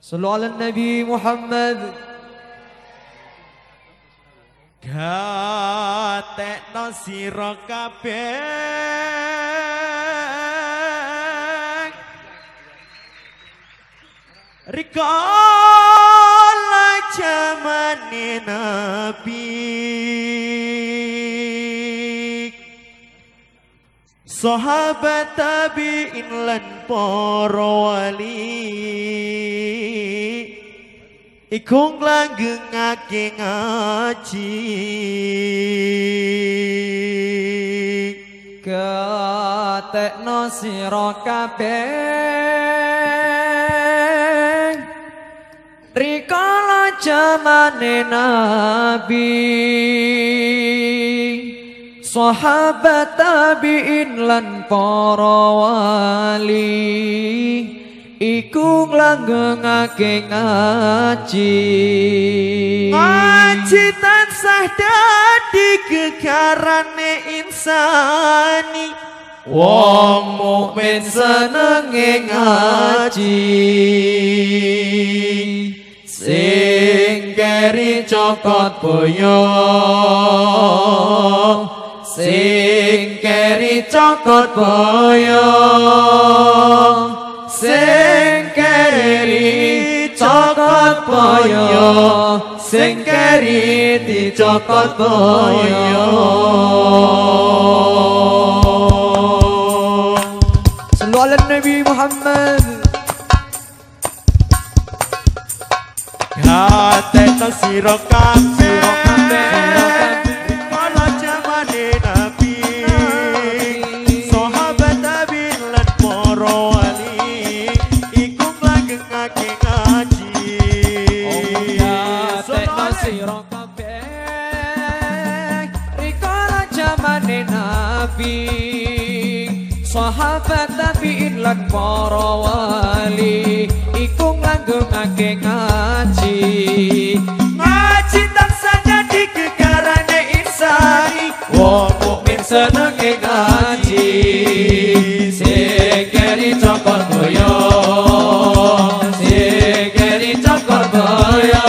صلوا على النبي محمد gatekno sira kabeh rikala jamane nabi sahabat tabi'in lan para wali Iku nglanggengake ngaji. Ketekno sira kabeh. Rikala jamane nabi. Sahabat tabi'in lan para wali Iku nglanggengake ngaji. Ngaji tansah dadi gegarane insani. Wong mukmin senenge ngaji. Sing keri cokot boyo. Sing keri cokot boyo kaya sing keri dicokot boyo. Selawat Nabi Muhammad. Kate tasiro kang sira kabeh. Rikala jamane nabi. Sahabat tabi'in lan para wali. Iku nglanggengake ngaji. Ngaji tansah jadi gegarane insani Wong mukmin senenge ngaji. Cokot boyo Sing keri cokot boyo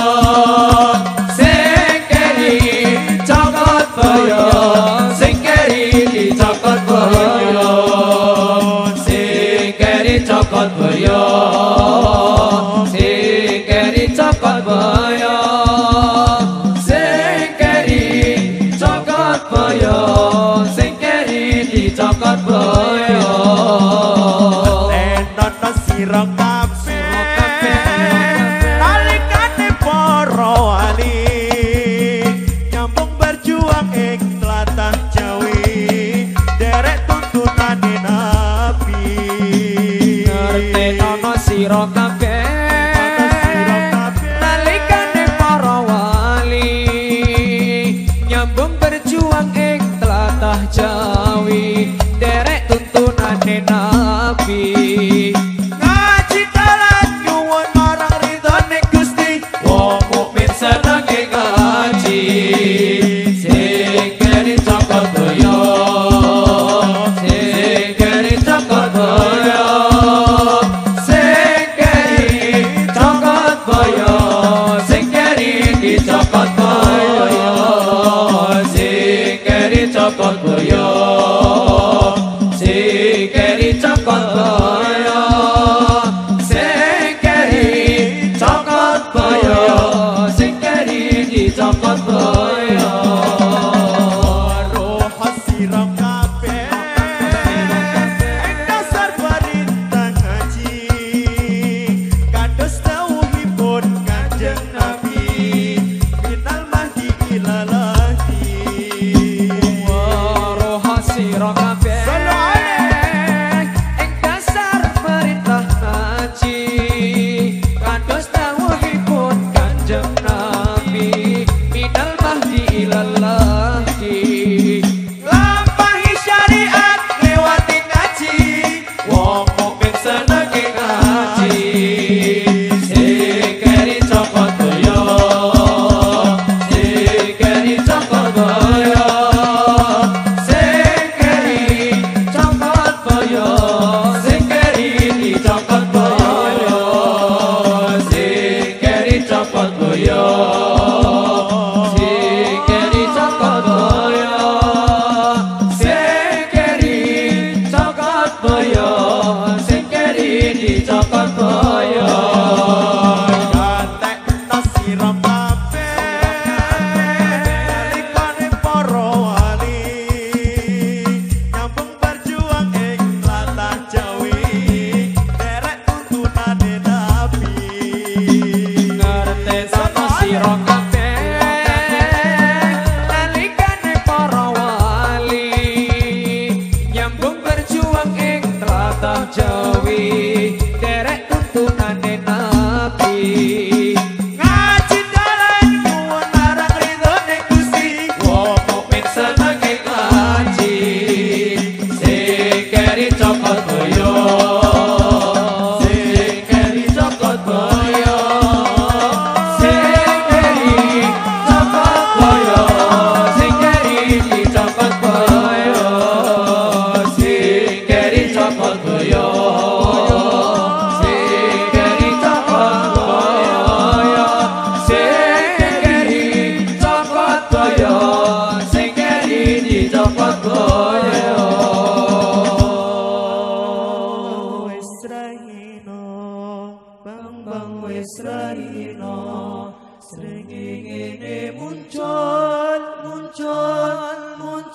حبيبي من المهدي إلى الله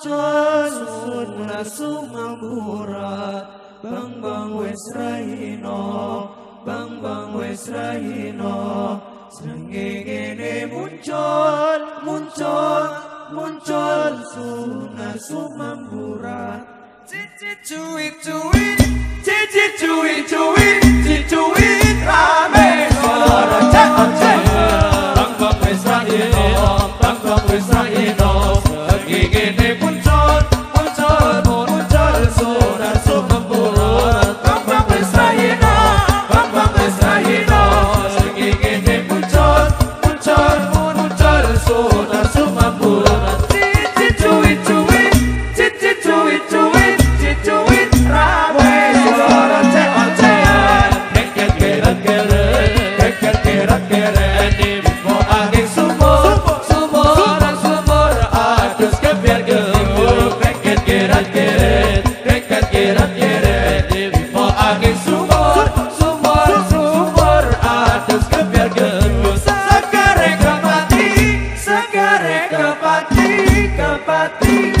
sud na sumambura bang bang Wesraino bang bang Wesraino rahino. Srengenge muncul muncul muncul suna sumambura cici cuit cuit cici cuit cuit cici cuit rame. Kolor cek cek bang bang Wesraino bang bang Wesraino para.